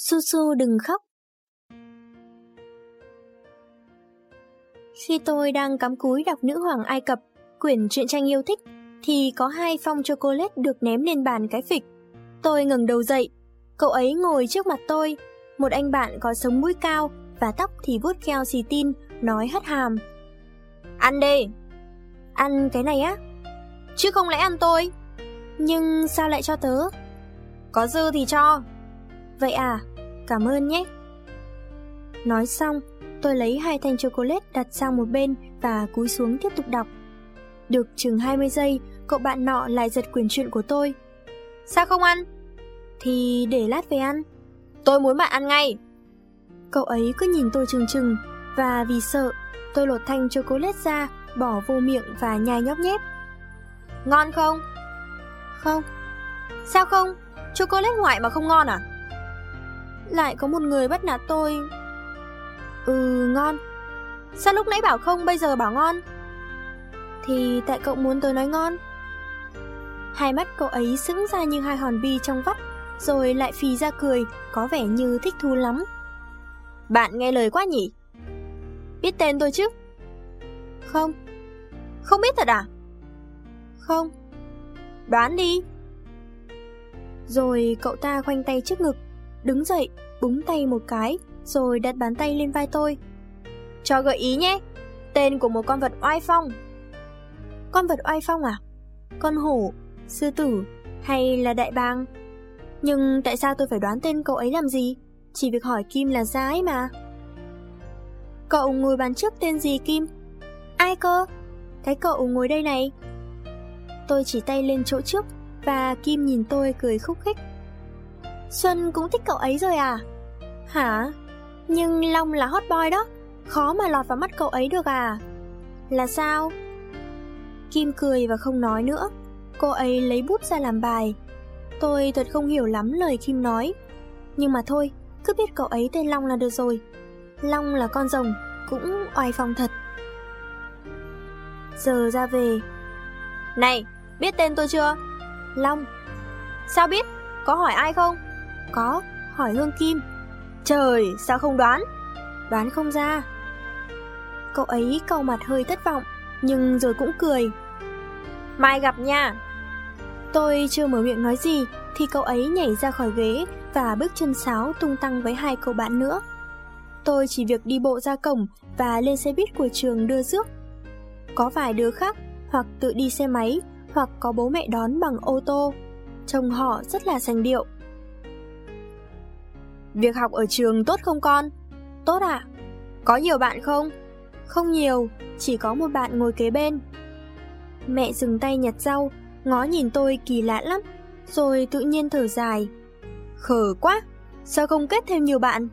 Su Su đừng khóc. Khi tôi đang cắm cúi đọc Nữ hoàng Ai Cập, quyển truyện tranh yêu thích, thì có hai phong chocolate được ném lên bàn cái phịch. Tôi ngẩng đầu dậy, cậu ấy ngồi trước mặt tôi, một anh bạn có sống mũi cao và tóc thì vuốt keo xì tin, nói hất hàm. Ăn đi! Ăn cái này á? Chứ không lẽ ăn tôi? Nhưng sao lại cho tớ? Có dư thì cho. Vậy à, cảm ơn nhé. Nói xong, tôi lấy hai thanh chocolate đặt sang một bên và cúi xuống tiếp tục đọc. Được chừng 20 giây, cậu bạn nọ lại giật quyển truyện của tôi. Sao không ăn? Thì để lát về ăn. Tôi muốn bạn ăn ngay. Cậu ấy cứ nhìn tôi chừng chừng và vì sợ, tôi lột thanh chocolate ra, bỏ vô miệng và nhai nhóp nhép. Ngon không? Không. Sao không? Chocolate ngoại mà không ngon à? Lại có một người bắt nạt tôi. Ừ, ngon. Sao lúc nãy bảo không bây giờ bảo ngon? Thì tại cậu muốn tôi nói ngon. Hai mắt cậu ấy sững ra như hai hòn bi trong vắt, rồi lại phì ra cười, có vẻ như thích thú lắm. Bạn nghe lời quá nhỉ? Biết tên tôi chứ? Không. Không biết thật à? Không. Đoán đi. Rồi cậu ta khoanh tay trước ngực, đứng dậy, búng tay một cái, rồi đặt bàn tay lên vai tôi. Cho gợi ý nhé, tên của một con vật oai phong. Con vật oai phong à? Con hổ, sư tử hay là đại bàng? Nhưng tại sao tôi phải đoán tên cậu ấy làm gì? Chỉ việc hỏi Kim là ra ấy mà. Cậu ngồi bàn trước tên gì Kim? Ai cơ? Cái cậu ngồi đây này. Tôi chỉ tay lên chỗ trước và Kim nhìn tôi cười khúc khích. Xuân cũng thích cậu ấy rồi à? Hả? Nhưng Long là hot boy đó, khó mà lọt vào mắt cậu ấy được à? Là sao? Kim cười và không nói nữa. Cô ấy lấy bút ra làm bài. Tôi thật không hiểu lắm lời Kim nói. Nhưng mà thôi, cứ biết cậu ấy tên Long là được rồi. Long là con rồng, cũng oai phong thật. Giờ ra về. Này, biết tên tôi chưa? Long. Sao biết? Có hỏi ai không? Có, hỏi Hương Kim. Trời, sao không đoán? Đoán không ra. Cậu ấy cau mặt hơi thất vọng, nhưng rồi cũng cười. Mai gặp nha. Tôi chưa mở miệng nói gì thì cậu ấy nhảy ra khỏi ghế và bước chân sáo tung tăng với hai cậu bạn nữa. Tôi chỉ việc đi bộ ra cổng và lên xe buýt của trường đưa rước. Có vài đứa khác hoặc tự đi xe máy hoặc có bố mẹ đón bằng ô tô. Trông họ rất là sành điệu. Việc học ở trường tốt không con? Tốt ạ. À? Có nhiều bạn không? Không nhiều, chỉ có một bạn ngồi kế bên. Mẹ dừng tay nhặt rau, ngó nhìn tôi kỳ lạ lắm, rồi tự nhiên thở dài. Khờ quá, sao không kết thêm nhiều bạn?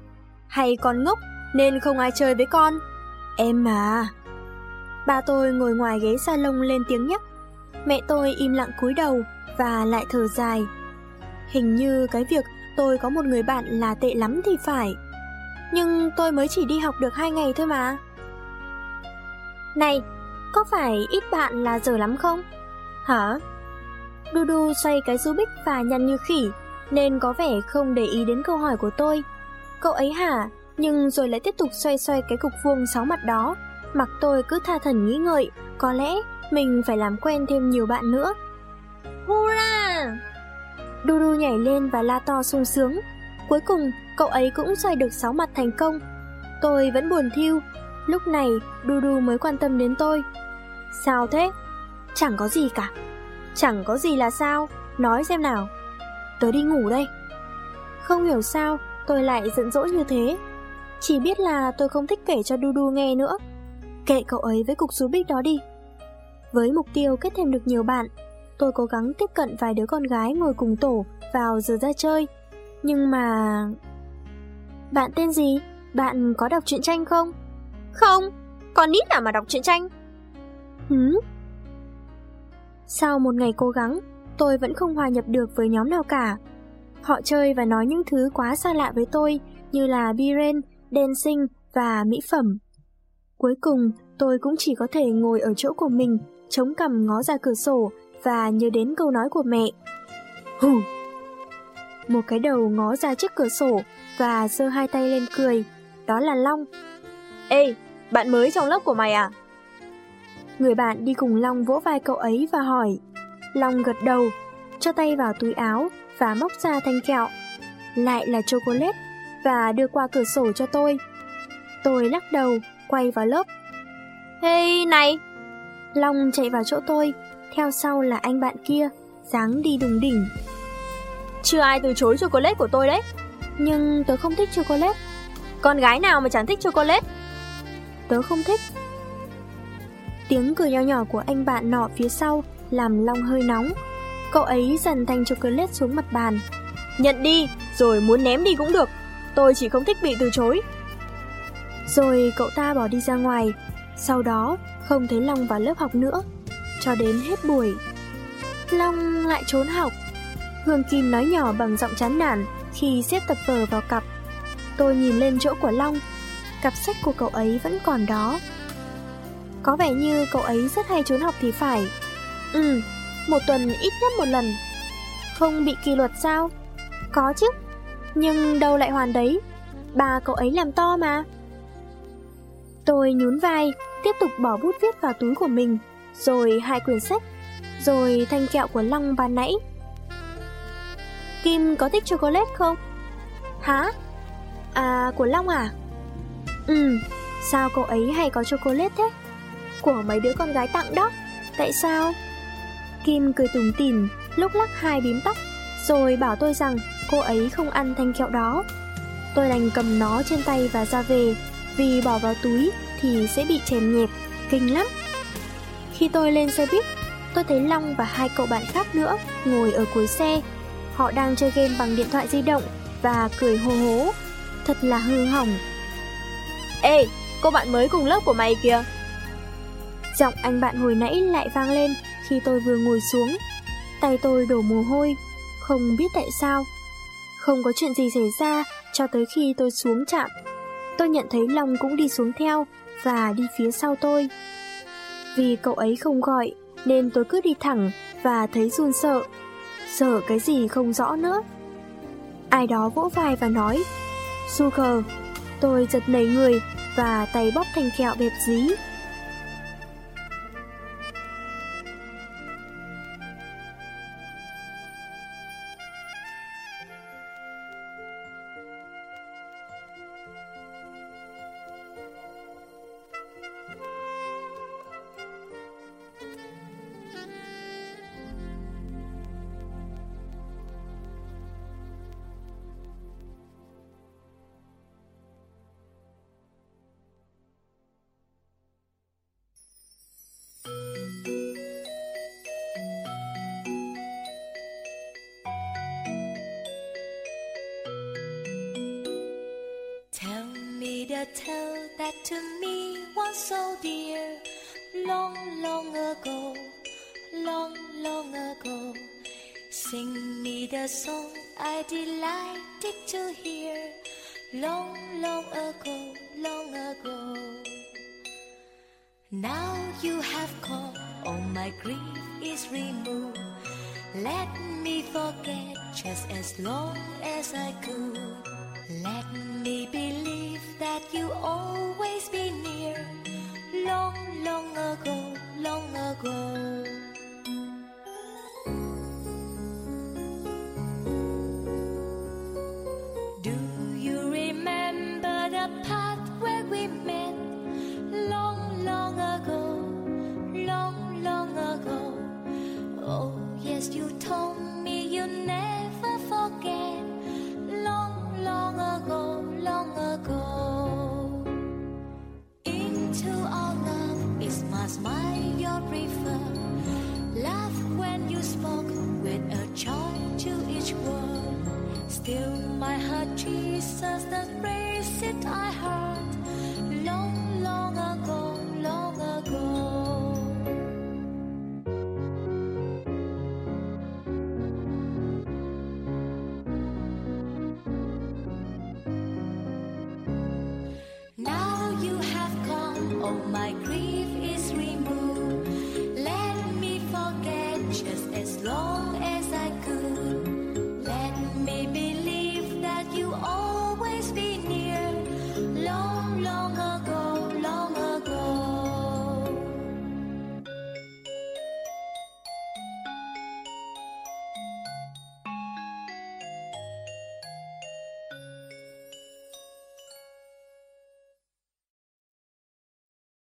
Hay con ngốc nên không ai chơi với con? Em mà. Ba tôi ngồi ngoài ghế salon lên tiếng nhắc. Mẹ tôi im lặng cúi đầu và lại thở dài. Hình như cái việc tôi có một người bạn là tệ lắm thì phải. Nhưng tôi mới chỉ đi học được hai ngày thôi mà. Này, có phải ít bạn là dở lắm không? Hả? Dudu xoay cái Rubik và nhăn như khỉ, nên có vẻ không để ý đến câu hỏi của tôi. Cậu ấy hả? Nhưng rồi lại tiếp tục xoay xoay cái cục vuông sáu mặt đó. Mặc tôi cứ tha thần nghĩ ngợi, có lẽ mình phải làm quen thêm nhiều bạn nữa. Hurra! Dudu nhảy lên và la to sung sướng. Cuối cùng, cậu ấy cũng xoay được sáu mặt thành công. Tôi vẫn buồn thiu. Lúc này, Dudu mới quan tâm đến tôi. Sao thế? Chẳng có gì cả. Chẳng có gì là sao? Nói xem nào. Tớ đi ngủ đây. Không hiểu sao, tôi lại giận dỗi như thế. Chỉ biết là tôi không thích kể cho Dudu nghe nữa. Kệ cậu ấy với cục Rubik đó đi. Với mục tiêu kết thêm được nhiều bạn, tôi cố gắng tiếp cận vài đứa con gái ngồi cùng tổ vào giờ ra chơi. Nhưng mà... Bạn tên gì? Bạn có đọc truyện tranh không? Không, con nít nào mà đọc truyện tranh? Hứ? Sau một ngày cố gắng, tôi vẫn không hòa nhập được với nhóm nào cả. Họ chơi và nói những thứ quá xa lạ với tôi như là biren, dancing và mỹ phẩm. Cuối cùng, tôi cũng chỉ có thể ngồi ở chỗ của mình, chống cằm ngó ra cửa sổ và nhớ đến câu nói của mẹ. hừ. một cái đầu ngó ra trước cửa sổ và giơ hai tay lên cười. Đó là Long. Ê, bạn mới trong lớp của mày à? Người bạn đi cùng Long vỗ vai cậu ấy và hỏi. Long gật đầu, cho tay vào túi áo và móc ra thanh kẹo. Lại là chocolate và đưa qua cửa sổ cho tôi. Tôi lắc đầu, quay vào lớp. Hey, này! Long chạy vào chỗ tôi, theo sau là anh bạn kia, dáng đi đùng đỉnh. Chưa ai từ chối chocolate của tôi đấy. Nhưng tớ không thích chocolate. Con gái nào mà chẳng thích chocolate? Tớ không thích. Tiếng cười nho nhỏ của anh bạn nọ phía sau làm Long hơi nóng. Cậu ấy dần thanh chocolate xuống mặt bàn. Nhận đi, rồi muốn ném đi cũng được. Tôi chỉ không thích bị từ chối. Rồi cậu ta bỏ đi ra ngoài. Sau đó, không thấy Long vào lớp học nữa. Cho đến hết buổi. Long lại trốn học. Hương Kim nói nhỏ bằng giọng chán nản khi xếp tập vở vào cặp. Tôi nhìn lên chỗ của Long. Cặp sách của cậu ấy vẫn còn đó. Có vẻ như cậu ấy rất hay trốn học thì phải. Ừ, một tuần ít nhất một lần. Không bị kỷ luật sao? Có chứ. Nhưng đâu lại hoàn đấy. Bà cậu ấy làm to mà. Tôi nhún vai, tiếp tục bỏ bút viết vào túi của mình, rồi hai quyển sách, rồi thanh kẹo của Long ban nãy. Kim có thích chocolate không? Hả? À, của Long à? Ừ, sao cậu ấy hay có chocolate thế? Của mấy đứa con gái tặng đó, tại sao? Kim cười tủm tỉm, lúc lắc hai bím tóc, rồi bảo tôi rằng cô ấy không ăn thanh kẹo đó. Tôi đành cầm nó trên tay và ra về, vì bỏ vào túi thì sẽ bị chèn nhẹp, kinh lắm. Khi tôi lên xe buýt, tôi thấy Long và hai cậu bạn khác nữa ngồi ở cuối xe. Họ đang chơi game bằng điện thoại di động và cười hô hố. Thật là hư hỏng. Ê, cô bạn mới cùng lớp của mày kìa. Giọng anh bạn hồi nãy lại vang lên khi tôi vừa ngồi xuống. Tay tôi đổ mồ hôi, không biết tại sao. Không có chuyện gì xảy ra cho tới khi tôi xuống trạm. Tôi nhận thấy Long cũng đi xuống theo và đi phía sau tôi. Vì cậu ấy không gọi, nên tôi cứ đi thẳng và thấy run sợ. Sợ cái gì không rõ nữa. Ai đó vỗ vai và nói, Sugar, Tôi giật nảy người và tay bóp thành kẹo bẹp dí tell that to me once so dear, long, long ago, long, long ago. Sing me the song I delighted to hear, long, long ago, long ago. Now you have come, all my grief is removed. Let me forget just as long as I could. Let me believe that you always be near. Long, long ago, long ago. Jesus, that phrase it I heard.